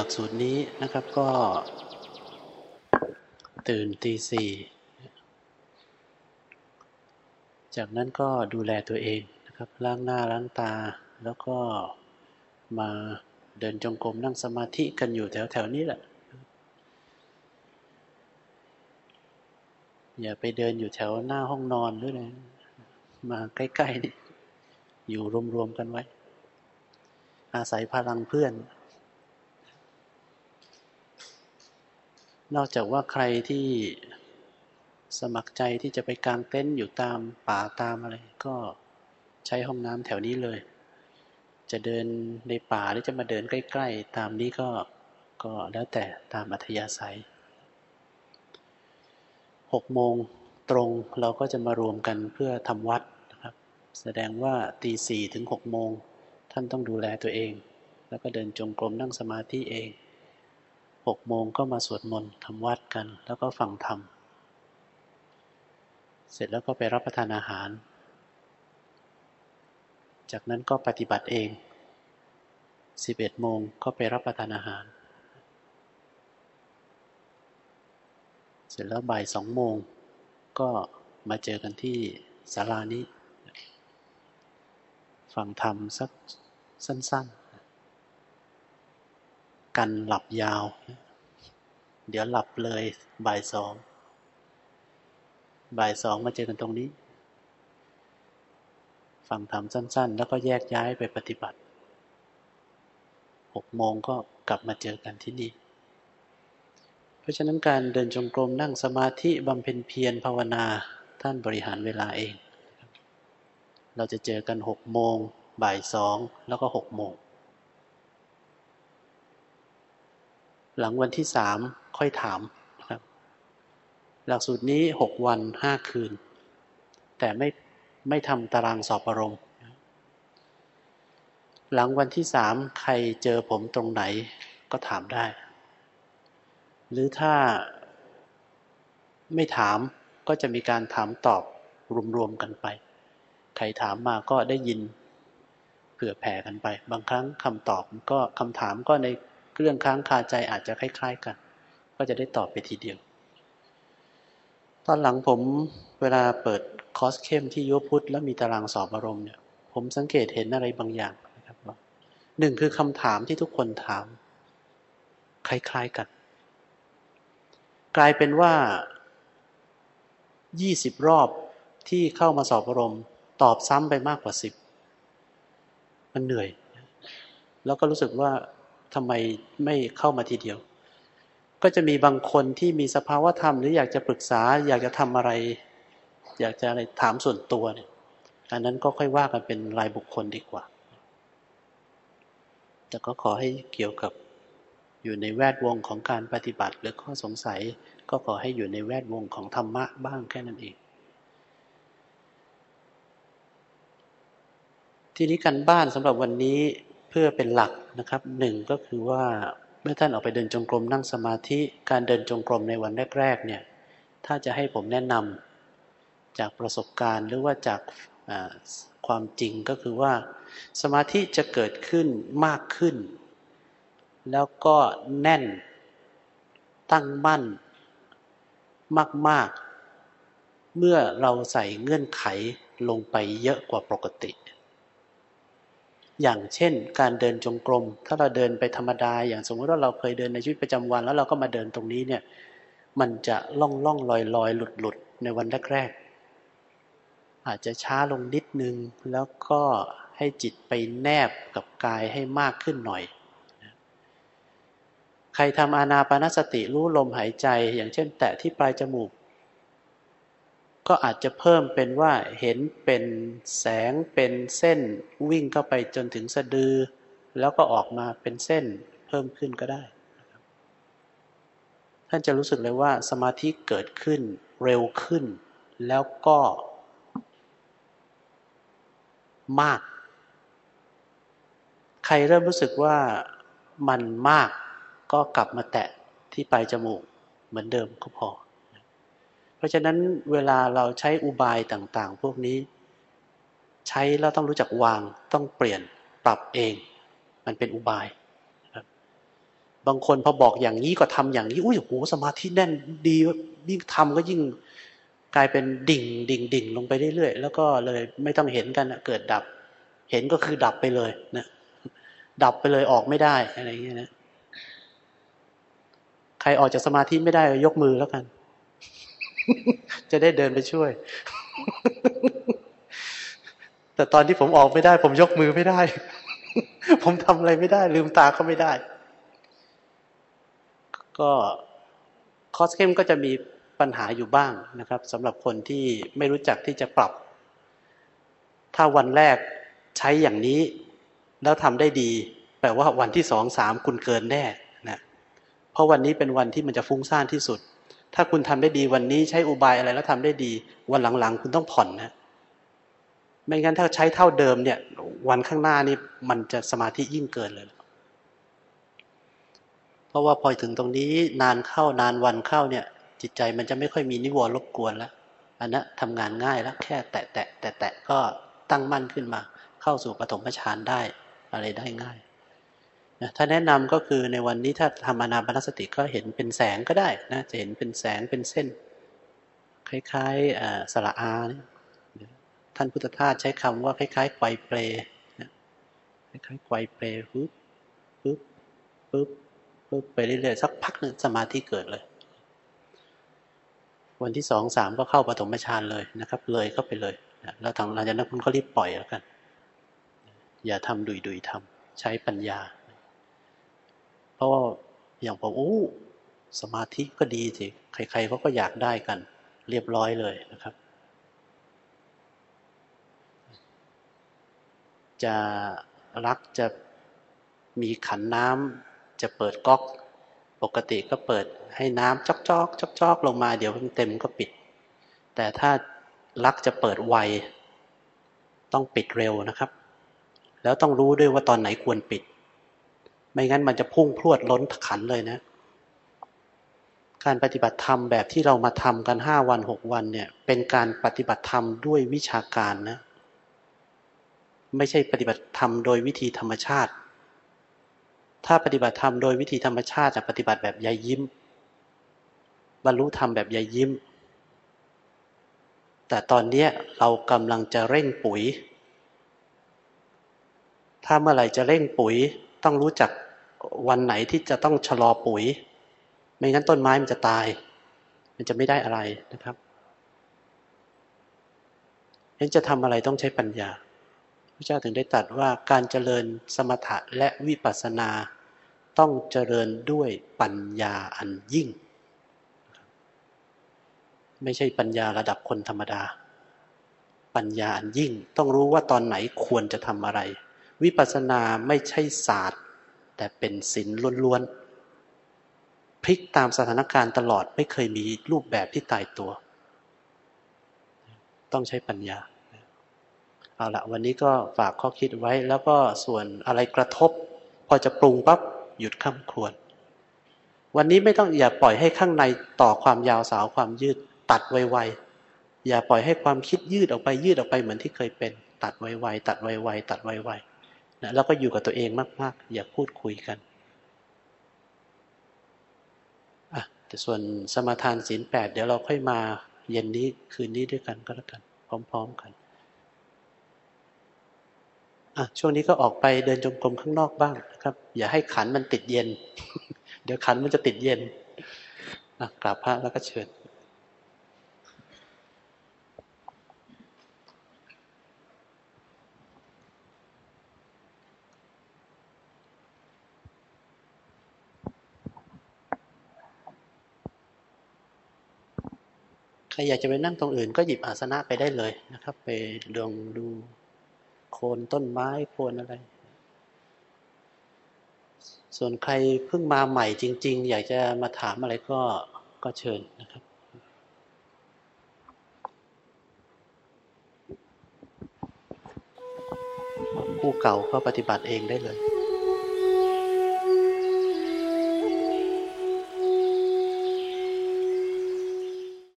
หลักสูตรนี้นะครับก็ตื่นตีสี่จากนั้นก็ดูแลตัวเองนะครับล้างหน้าล้างตา แล้วก็มาเดินจงกรมนั่งสมาธิกันอยู่แถวๆนี้แหละ อย่าไปเดินอยู่แถวหน้าห้องนอนด้วยนะมาใกล้ๆนี่อยู่รวมๆกันไว้ อาศัยพลังเพื่อน นอกจากว่าใครที่สมัครใจที่จะไปกางเต็นท์อยู่ตามป่าตามอะไร ก็ใช้ห้องน้ำแถวนี้เลย จะเดินในป่าหรือจะมาเดินใกล้ ๆ ตามนี้ก็ก็แล้วแต่ตามอัธยาศัยหกโมงตรงเราก็จะมารวมกันเพื่อทำวัดนะครับ แสดงว่าตีสี่ถึงหกโมงท่านต้องดูแลตัวเอง แล้วก็เดินจงกรมนั่งสมาธิเอง หกโมงก็มาสวดมนต์ทำวัดกัน แล้วก็ฟังธรรม เสร็จแล้วก็ไปรับประทานอาหาร จากนั้นก็ปฏิบัติเอง 11โมงก็ไปรับประทานอาหาร เสร็จแล้วบ่ายสองโมงก็มาเจอกันที่ศาลานี้ ฟังธรรมสักสั้น ๆ กันหลับยาว เดี๋ยวหลับเลยบ่ายสอง บ่ายสองมาเจอกันตรงนี้ ฟังธรรมสั้น ๆ แล้วก็แยกย้ายไปปฏิบัติหกโมงก็กลับมาเจอกันที่นี่ เพราะฉะนั้นการเดินจงกรมนั่งสมาธิบำเพ็ญเพียรภาวนาท่านบริหารเวลาเอง เราจะเจอกันหกโมงบ่ายสองแล้วก็หกโมง หลังวันที่สามค่อยถามนะครับ หลักสูตรนี้หกวันห้าคืน แต่ไม่ไม่ทำตารางสอบอารมณ์ หลังวันที่สามใครเจอผมตรงไหนก็ถามได้ หรือถ้าไม่ถามก็จะมีการถามตอบรวมๆกันไป ใครถามมาก็ได้ยินเผื่อแผ่กันไป บางครั้งคำตอบก็คำถามก็ใน เรื่องค้างคาใจอาจจะคล้าย ๆ กัน ก็จะได้ตอบไปทีเดียว ตอนหลังผมเวลาเปิดคอสเข้มที่ยุพุทธแล้วมีตารางสอบอารมณ์เนี่ย ผมสังเกตเห็นอะไรบางอย่างนะครับว่าหนึ่งคือคำถามที่ทุกคนถาม คล้าย ๆ กัน กลายเป็นว่า 20 รอบที่เข้ามาสอบอารมณ์ ตอบซ้ำไปมากกว่า 10 มันเหนื่อย แล้วก็รู้สึกว่า ทำไมไม่เข้ามาทีเดียว ก็จะมีบางคนที่มีสภาวะธรรมหรืออยากจะปรึกษา อยากจะทำอะไร อยากจะอะไรถามส่วนตัวเนี่ยอันนั้นก็ค่อยว่ากันเป็นรายบุคคลดีกว่า แต่ก็ขอให้เกี่ยวกับอยู่ในแวดวงของการปฏิบัติ หรือข้อสงสัยก็ขอให้อยู่ในแวดวงของธรรมะบ้างแค่นั้นเอง ทีนี้การบ้านสำหรับวันนี้ เพื่อเป็นหลักนะครับหนึ่งก็คือว่าเมื่อท่านออกไปเดินจงกรมนั่งสมาธิการเดินจงกรมในวันแรกๆเนี่ยถ้าจะให้ผมแนะนำจากประสบการณ์หรือว่าจากความจริงก็คือว่า สมาธิจะเกิดขึ้นมากขึ้น แล้วก็แน่นตั้งมั่นมาก ๆ เมื่อเราใส่เงื่อนไขลงไปเยอะกว่าปกติ อย่างเช่น การเดินจงกรม ถ้าเราเดินไปธรรมดา อย่างสมมติว่าเราเคยเดินในชีวิตประจำวัน แล้วเราก็มาเดินตรงนี้เนี่ย มันจะล่องล่องลอยลอยหลุดหลุดในวันแรกๆอาจจะช้าลงนิดนึง แล้วก็ให้จิตไปแนบกับกายให้มากขึ้นหน่อย ใครทำอานาปานสติรู้ลมหายใจ อย่างเช่น แตะที่ปลายจมูก ก็อาจจะเพิ่มเป็นว่าเห็นเป็นแสงเป็นเส้นวิ่งเข้าไปจนถึงสะดือ แล้วก็ออกมาเป็นเส้นเพิ่มขึ้นก็ได้ ท่านจะรู้สึกเลยว่าสมาธิเกิดขึ้นเร็วขึ้น แล้วก็มาก ใครเริ่มรู้สึกว่ามันมากก็กลับมาแตะที่ปลายจมูกเหมือนเดิมก็พอ เพราะฉะนั้นเวลาเราใช้อุบายต่างๆ พวกนี้ ใช้แล้วต้องรู้จักวางต้องเปลี่ยนปรับเอง มันเป็นอุบายบางคนพอบอกอย่างนี้ก็ทำอย่างนี้อุ้ยโหสมาธิแน่นดียิ่งทำก็ยิ่งกลายเป็นดิ่งดิ่งดิ่งลงไปเรื่อยๆแล้วก็เลยไม่ต้องเห็นกันเกิดดับ เห็นก็คือดับไปเลยนะดับไปเลยออกไม่ได้อะไรอย่างเงี้ยนะใครออกจากสมาธิไม่ได้ยกมือแล้วกัน จะได้เดินไปช่วย แต่ตอนที่ผมออกไม่ได้ ผมยกมือไม่ได้ ผมทำอะไรไม่ได้ ลืมตาก็ไม่ได้ ก็คอสเข้มก็จะมีปัญหาอยู่บ้างนะครับสำหรับคนที่ไม่รู้จักที่จะปรับ ถ้าวันแรกใช้อย่างนี้ แล้วทำได้ดี แปลว่าวันที่สองสามคุณเกินแน่นะเพราะวันนี้เป็นวันที่มันจะฟุ้งซ่านที่สุด ถ้าคุณทำได้ดีวันนี้ใช้อุบายอะไรแล้วทำได้ดี วันหลังๆ คุณต้องผ่อนนะไม่งั้นถ้าใช้เท่าเดิมเนี่ย วันข้างหน้านี่มันจะสมาธิยิ่งเกินเลย เพราะว่าพอถึงตรงนี้นานเข้านานวันเข้าเนี่ย จิตใจมันจะไม่ค่อยมีนิวรณ์รบกวนแล้วอันนั้นทำงานง่ายแล้วแค่แตะแตะแตะแตะก็ตั้งมั่นขึ้นมา เข้าสู่ปฐมฌานได้ อะไรได้ง่าย นะถ้าแนะนำก็คือในวันนี้ถ้าทำอนาปนสติก็เห็นเป็นแสงก็ได้นะจะเห็นเป็นแสงเป็นเส้น คล้ายๆสระอานท่านพุทธทาสใช้คำว่าคล้ายๆไกวเปลคล้ายๆไกวเปลปึ๊บปึ๊บปึ๊บปึ๊บไปเรื่อยๆสักพักหนึ่งสมาธิเกิดเลย วันที่สองสามก็เข้าปฐมฌานเลยนะครับ เลยเข้าไปเลยแล้วทางหลังจากนั้นคุณก็รีบปล่อยแล้วกัน อย่าทำดุยดุยทำใช้ปัญญา เพราะว่าอย่างผมโอ้สมาธิก็ดีสิใครๆเขาก็อยากได้กัน เรียบร้อยเลยนะครับ จะรักจะมีขันน้ำจะเปิดก๊อก ปกติก็เปิดให้น้ำจอกจอกจอกจอกลงมาเดี๋ยวมันเต็มก็ปิด แต่ถ้ารักจะเปิดไว ต้องปิดเร็วนะครับ แล้วต้องรู้ด้วยว่าตอนไหนควรปิด ไม่งั้นมันจะพุ่งพรวดล้นขันเลยนะ การปฏิบัติธรรมแบบที่เรามาทำกันห้าวันหกวันเนี่ย เป็นการปฏิบัติธรรมด้วยวิชาการนะ ไม่ใช่ปฏิบัติธรรมโดยวิธีธรรมชาติ ถ้าปฏิบัติธรรมโดยวิธีธรรมชาติจะปฏิบัติแบบยายยิ้ม บรรลุธรรมแบบยายยิ้ม แต่ตอนนี้เรากำลังจะเร่งปุ๋ย ถ้าเมื่อไหร่จะเร่งปุ๋ย ต้องรู้จักวันไหนที่จะต้องชะลอปุ๋ย ไม่งั้นต้นไม้มันจะตาย มันจะไม่ได้อะไรนะครับเห็นจะทำอะไรต้องใช้ปัญญาพระเจ้าถึงได้ตรัสว่าการเจริญสมถะและวิปัสสนา ต้องเจริญด้วยปัญญาอันยิ่ง ไม่ใช่ปัญญาระดับคนธรรมดา ปัญญาอันยิ่งต้องรู้ว่าตอนไหนควรจะทำอะไร วิปัสสนาไม่ใช่ศาสตร์ แต่เป็นศีลล้วนๆพลิกตามสถานการณ์ตลอดไม่เคยมีรูปแบบที่ตายตัว ต้องใช้ปัญญาเอาละวันนี้ก็ฝากข้อคิดไว้แล้วก็ส่วนอะไรกระทบ พอจะปรุงปั๊บหยุดข้ามควรวันนี้ไม่ต้องอย่าปล่อยให้ข้างในต่อความยาวสาวความยืด ตัดไวๆอย่าปล่อยให้ความคิดยืดออกไปยืดออกไปเหมือนที่เคยเป็น ตัดไวๆตัดไวๆตัดไวๆ นะแล้วก็อยู่กับตัวเองมาก ๆ อย่าพูดคุยกันอะแต่ส่วนสมาทานศีลแปดเดี๋ยวเราค่อยมาเย็นนี้คืนนี้ด้วยกันก็แล้วกัน พร้อม ๆ กันอะช่วงนี้ก็ออกไปเดินจงกรมข้างนอกบ้างนะครับ อย่าให้ขันมันติดเย็น เดี๋ยวขันมันจะติดเย็นอะกราบพระแล้วก็เชิญ รอยากจะไปนั่งตรงอื่นก็หยิบอาสนะไปได้เลยนะครับ ไปลองดูโคนต้นไม้โคนอะไร ส่วนใครเพิ่งมาใหม่จริง ๆ อยากจะมาถามอะไรก็ก็เชิญนะครับผู้เก่าก็ปฏิบัติเองได้เลย